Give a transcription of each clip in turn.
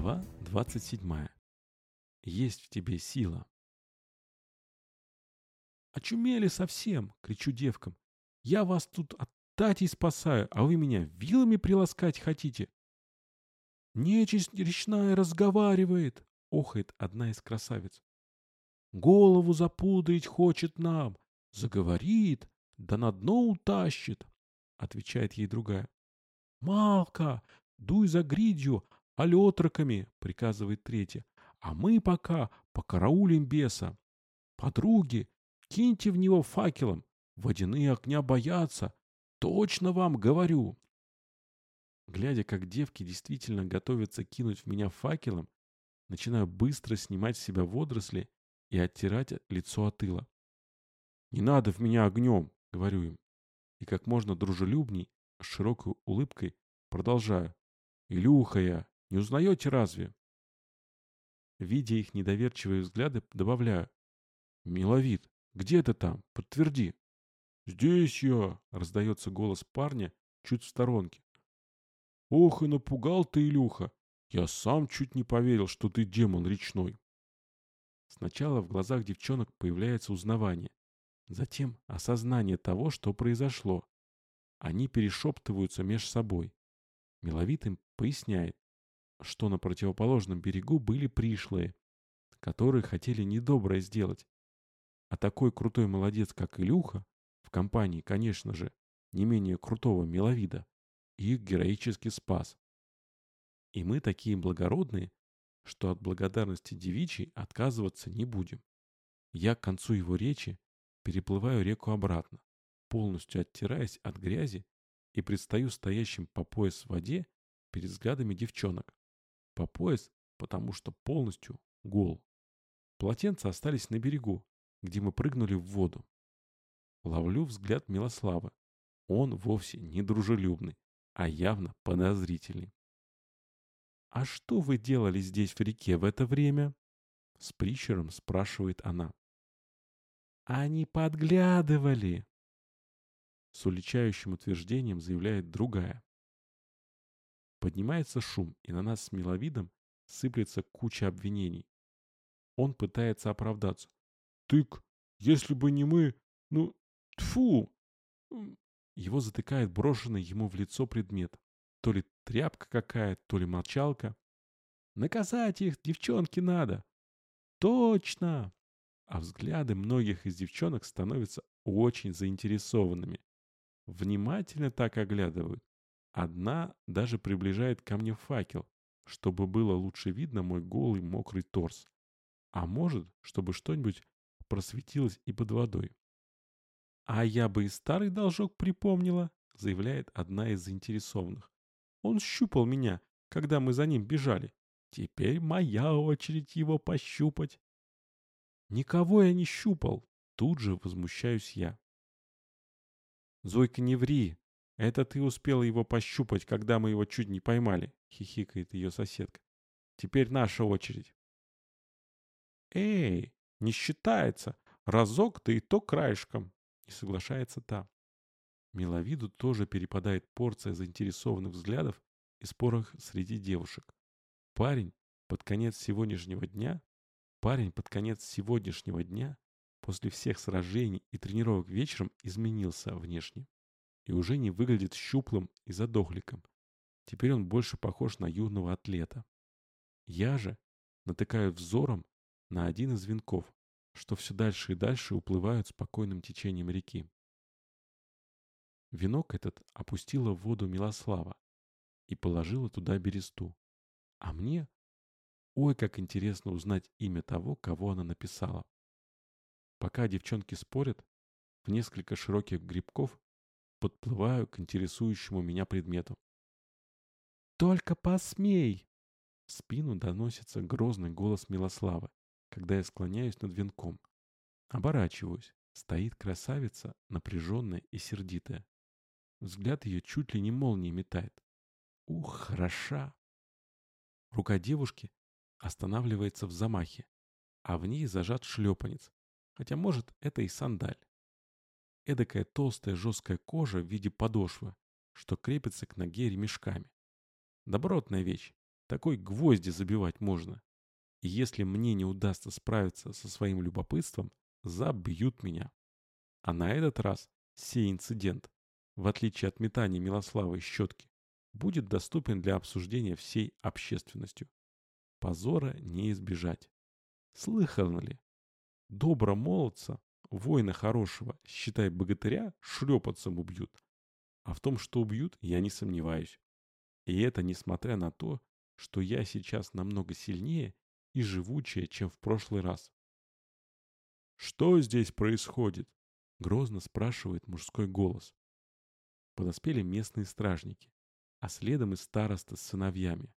Глава 27. Есть в тебе сила. «Очумели совсем!» — кричу девкам. «Я вас тут от Татей спасаю, а вы меня вилами приласкать хотите?» «Нечисть речная разговаривает!» — охает одна из красавиц. «Голову запудрить хочет нам! Заговорит, да на дно утащит!» — отвечает ей другая. «Малка, дуй за гридью, алетроками!» — приказывает третья. «А мы пока покараулим беса. Подруги, киньте в него факелом, водяные огня боятся, точно вам говорю!» Глядя, как девки действительно готовятся кинуть в меня факелом, начинаю быстро снимать с себя водоросли и оттирать лицо от тыла. «Не надо в меня огнем!» — говорю им. И как можно дружелюбней, с широкой улыбкой продолжаю. «Илюха я, не узнаете разве?» Видя их недоверчивые взгляды, добавляю. «Миловид, где ты там? Подтверди!» «Здесь я!» — раздается голос парня чуть в сторонке. «Ох и напугал ты, Илюха! Я сам чуть не поверил, что ты демон речной!» Сначала в глазах девчонок появляется узнавание, затем осознание того, что произошло. Они перешептываются меж собой. Миловид им поясняет, что на противоположном берегу были пришлые, которые хотели недоброе сделать. А такой крутой молодец, как Илюха, в компании, конечно же, не менее крутого миловида, их героически спас. И мы такие благородные, что от благодарности девичьей отказываться не будем. Я к концу его речи переплываю реку обратно, полностью оттираясь от грязи и предстаю стоящим по пояс в воде перед взглядами девчонок. По пояс, потому что полностью гол. Полотенца остались на берегу, где мы прыгнули в воду. Ловлю взгляд Милославы. Он вовсе не дружелюбный, а явно подозрительный. «А что вы делали здесь в реке в это время?» С прищером спрашивает она. «Они подглядывали!» С уличающим утверждением заявляет другая. Поднимается шум, и на нас с миловидом сыплется куча обвинений. Он пытается оправдаться. «Тык, если бы не мы, ну, тфу!» Его затыкает брошенный ему в лицо предмет. То ли тряпка какая, то ли молчалка. «Наказать их, девчонки, надо!» «Точно!» А взгляды многих из девчонок становятся очень заинтересованными. Внимательно так оглядывают. Одна даже приближает ко мне факел, чтобы было лучше видно мой голый мокрый торс. А может, чтобы что-нибудь просветилось и под водой. «А я бы и старый должок припомнила», — заявляет одна из заинтересованных. «Он щупал меня, когда мы за ним бежали. Теперь моя очередь его пощупать». «Никого я не щупал», — тут же возмущаюсь я. «Зойка, не ври. Это ты успела его пощупать, когда мы его чуть не поймали», — хихикает ее соседка. «Теперь наша очередь». «Эй, не считается. Разок, да и то краешком», — не соглашается та. Миловиду тоже перепадает порция заинтересованных взглядов и споров среди девушек. Парень под конец сегодняшнего дня, парень под конец сегодняшнего дня после всех сражений и тренировок вечером изменился внешне и уже не выглядит щуплым и задохликом. Теперь он больше похож на юного атлета. Я же натыкаю взором на один из венков, что все дальше и дальше уплывают спокойным течением реки. Венок этот опустила в воду Милослава и положила туда бересту. А мне, ой, как интересно узнать имя того, кого она написала. Пока девчонки спорят, в несколько широких грибков подплываю к интересующему меня предмету. «Только посмей!» В спину доносится грозный голос Милославы, когда я склоняюсь над венком. Оборачиваюсь. Стоит красавица, напряженная и сердитая. Взгляд ее чуть ли не молнией метает. Ух, хороша! Рука девушки останавливается в замахе, а в ней зажат шлепанец, Хотя, может, это и сандаль. Эдакая толстая жесткая кожа в виде подошвы, что крепится к ноге ремешками. Добротная вещь, такой гвозди забивать можно. И если мне не удастся справиться со своим любопытством, забьют меня. А на этот раз сей инцидент, в отличие от метания Милославы щетки, будет доступен для обсуждения всей общественностью. Позора не избежать. Слыхано ли? Добро молодца, воина хорошего, считай богатыря, шлепаться убьют. А в том, что убьют, я не сомневаюсь. И это несмотря на то, что я сейчас намного сильнее и живучее, чем в прошлый раз. «Что здесь происходит?» — грозно спрашивает мужской голос. Подоспели местные стражники, а следом и староста с сыновьями.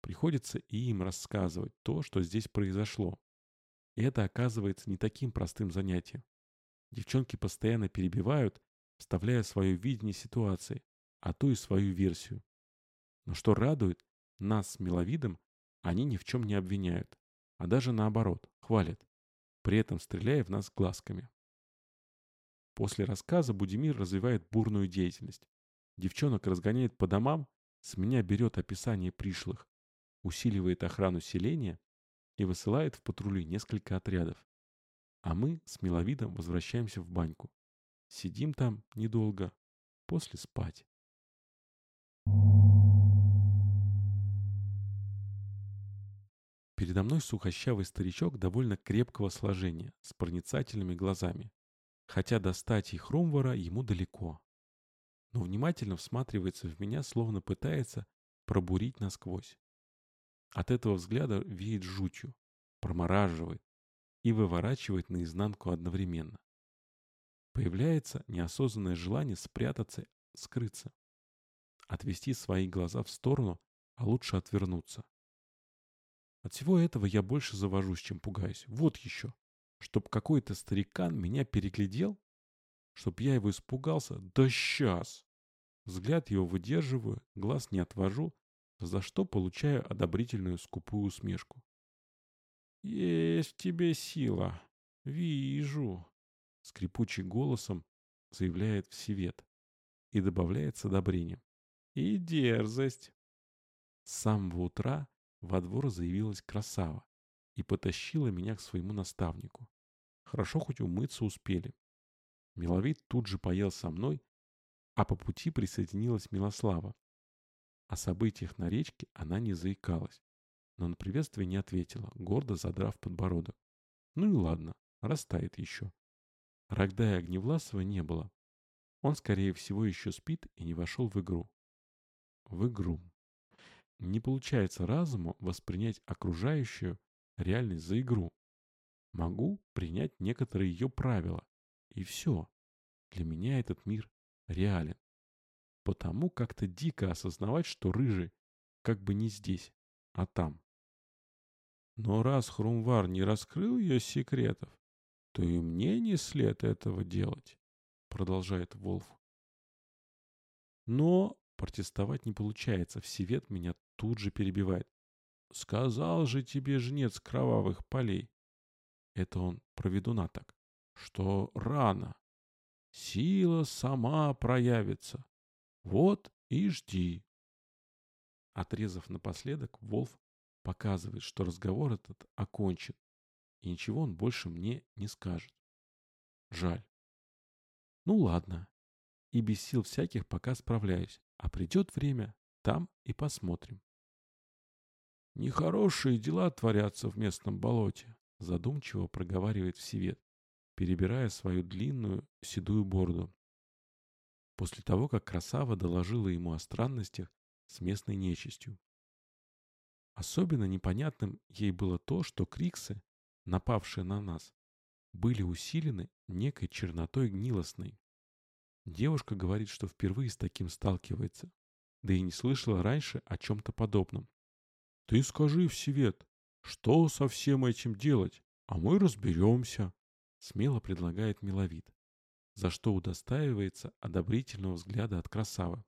Приходится и им рассказывать то, что здесь произошло. И это оказывается не таким простым занятием. Девчонки постоянно перебивают, вставляя свое видение ситуации, а то и свою версию. Но что радует, нас с Миловидом они ни в чем не обвиняют, а даже наоборот, хвалят, при этом стреляя в нас глазками. После рассказа Будимир развивает бурную деятельность. Девчонок разгоняет по домам, с меня берет описание пришлых, усиливает охрану селения и высылает в патрули несколько отрядов. А мы с Миловидом возвращаемся в баньку. Сидим там недолго, после спать. Передо мной сухощавый старичок довольно крепкого сложения, с проницательными глазами. Хотя достать их Ромвара ему далеко. Но внимательно всматривается в меня, словно пытается пробурить насквозь. От этого взгляда веет жутью, промораживает и выворачивает наизнанку одновременно. Появляется неосознанное желание спрятаться, скрыться. Отвести свои глаза в сторону, а лучше отвернуться. От всего этого я больше завожусь, чем пугаюсь. Вот еще. Чтоб какой-то старикан меня переглядел? Чтоб я его испугался? Да сейчас! Взгляд его выдерживаю, глаз не отвожу, за что получаю одобрительную скупую усмешку. «Есть в тебе сила. Вижу», — скрипучим голосом заявляет Всевет и добавляет с одобрением. «И дерзость». С самого утра во двор заявилась красава и потащила меня к своему наставнику. Хорошо хоть умыться успели. Миловид тут же поел со мной, а по пути присоединилась Милослава. О событиях на речке она не заикалась, но на приветствие не ответила, гордо задрав подбородок. Ну и ладно, растает еще. Рогдая Огневласова не было. Он, скорее всего, еще спит и не вошел в игру. В игру. Не получается разуму воспринять окружающую реальность за игру. Могу принять некоторые ее правила. И все. Для меня этот мир реален. Потому как-то дико осознавать, что рыжий как бы не здесь, а там. Но раз Хрумвар не раскрыл ее секретов, то и мне не след этого делать, продолжает Волф. Но протестовать не получается, Всевет меня тут же перебивает. «Сказал же тебе жнец кровавых полей». Это он про ведуна так. «Что рано. Сила сама проявится. Вот и жди». Отрезав напоследок, Волф показывает, что разговор этот окончен, и ничего он больше мне не скажет. Жаль. Ну ладно. И без сил всяких пока справляюсь. А придет время, там и посмотрим. Нехорошие дела творятся в местном болоте, задумчиво проговаривает Всевет, перебирая свою длинную седую бороду. После того, как красава доложила ему о странностях с местной нечистью. Особенно непонятным ей было то, что криксы, напавшие на нас, были усилены некой чернотой гнилостной. Девушка говорит, что впервые с таким сталкивается, да и не слышала раньше о чем-то подобном. Ты скажи, Всевет, что со всем этим делать, а мы разберемся, смело предлагает Миловид, за что удостаивается одобрительного взгляда от красавы.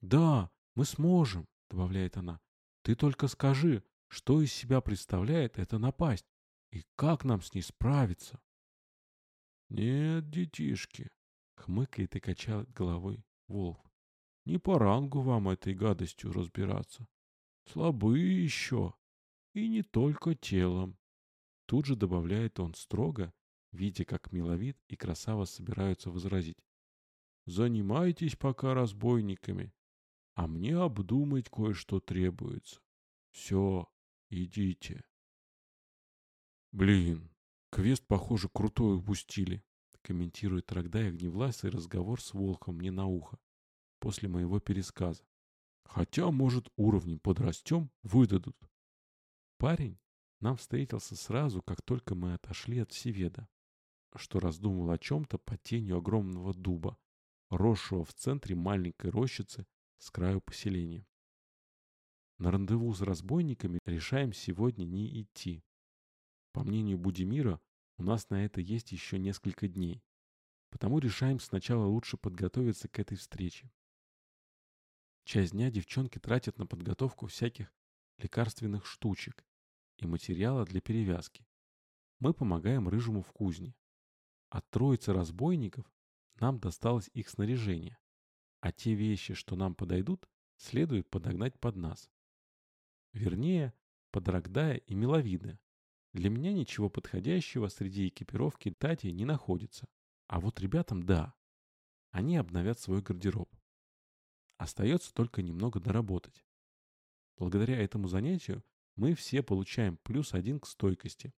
Да, мы сможем, добавляет она. Ты только скажи, что из себя представляет эта напасть и как нам с ней справиться. Нет, детишки, хмыкает и качает головой Волк. Не по рангу вам этой гадостью разбираться. Слабы еще. И не только телом. Тут же добавляет он строго, видя, как миловид и красава собираются возразить. Занимайтесь пока разбойниками, а мне обдумать кое-что требуется. Все, идите. Блин, квест, похоже, крутой упустили, комментирует Рогдай огневластый разговор с Волком мне на ухо после моего пересказа. Хотя, может, уровнем подрастем, выдадут. Парень нам встретился сразу, как только мы отошли от Всеведа, что раздумывал о чем-то под тенью огромного дуба, росшего в центре маленькой рощицы с краю поселения. На рандеву с разбойниками решаем сегодня не идти. По мнению Будимира, у нас на это есть еще несколько дней. Потому решаем сначала лучше подготовиться к этой встрече. Часть дня девчонки тратят на подготовку всяких лекарственных штучек и материала для перевязки. Мы помогаем рыжему в кузне. От троицы разбойников нам досталось их снаряжение, а те вещи, что нам подойдут, следует подогнать под нас. Вернее, под Рогдая и Миловида. Для меня ничего подходящего среди экипировки Тати не находится. А вот ребятам да. Они обновят свой гардероб. Остается только немного доработать. Благодаря этому занятию мы все получаем плюс один к стойкости,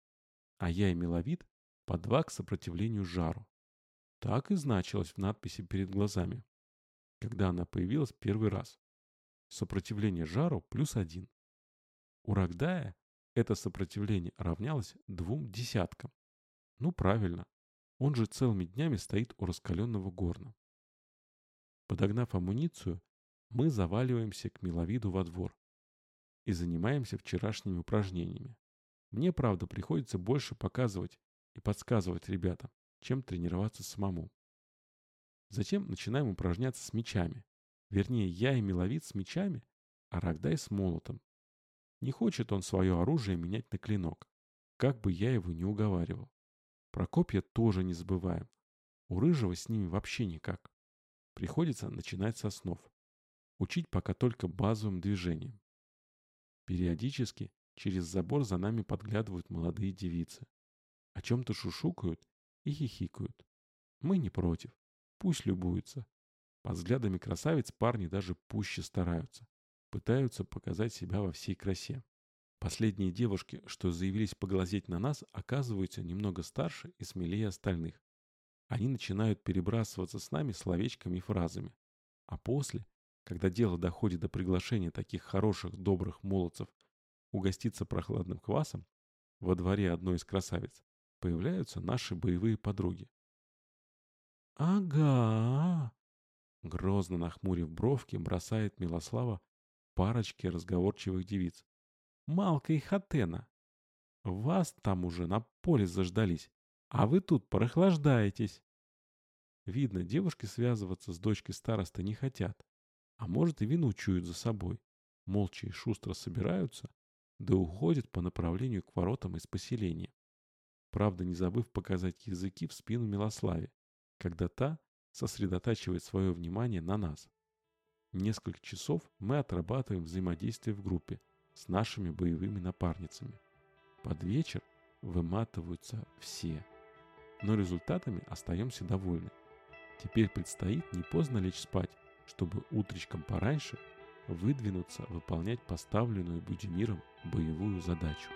а я и Миловид по два к сопротивлению жару. Так и значилось в надписи перед глазами, когда она появилась первый раз. Сопротивление жару плюс один. У Рогдая это сопротивление равнялось двум десяткам. Ну правильно, он же целыми днями стоит у раскаленного горна. Подогнав амуницию, мы заваливаемся к миловиду во двор и занимаемся вчерашними упражнениями. Мне, правда, приходится больше показывать и подсказывать ребятам, чем тренироваться самому. Затем начинаем упражняться с мечами. Вернее, я и миловид с мечами, а Рогдай с молотом. Не хочет он свое оружие менять на клинок, как бы я его не уговаривал. Про копья тоже не забываем. У Рыжего с ними вообще никак. Приходится начинать со снов. Учить пока только базовым движением. Периодически через забор за нами подглядывают молодые девицы. О чем-то шушукают и хихикают. Мы не против. Пусть любуются. Под взглядами красавиц парни даже пуще стараются пытаются показать себя во всей красе. Последние девушки, что заявились поглазеть на нас, оказываются немного старше и смелее остальных. Они начинают перебрасываться с нами словечками и фразами. А после, когда дело доходит до приглашения таких хороших, добрых молодцев угоститься прохладным квасом, во дворе одной из красавиц появляются наши боевые подруги. «Ага!» Грозно нахмурив бровки, бросает Милослава парочки разговорчивых девиц. Малка и Хатена. Вас там уже на поле заждались, а вы тут прохлаждаетесь. Видно, девушки связываться с дочкой староста не хотят, а может и вину чуют за собой. Молча и шустро собираются, да уходят по направлению к воротам из поселения. Правда, не забыв показать языки в спину Милославе, когда та сосредотачивает свое внимание на нас. Несколько часов мы отрабатываем взаимодействие в группе с нашими боевыми напарницами. Под вечер выматываются все. Но результатами остаемся довольны. Теперь предстоит не поздно лечь спать, чтобы утречком пораньше выдвинуться выполнять поставленную Будимиром боевую задачу.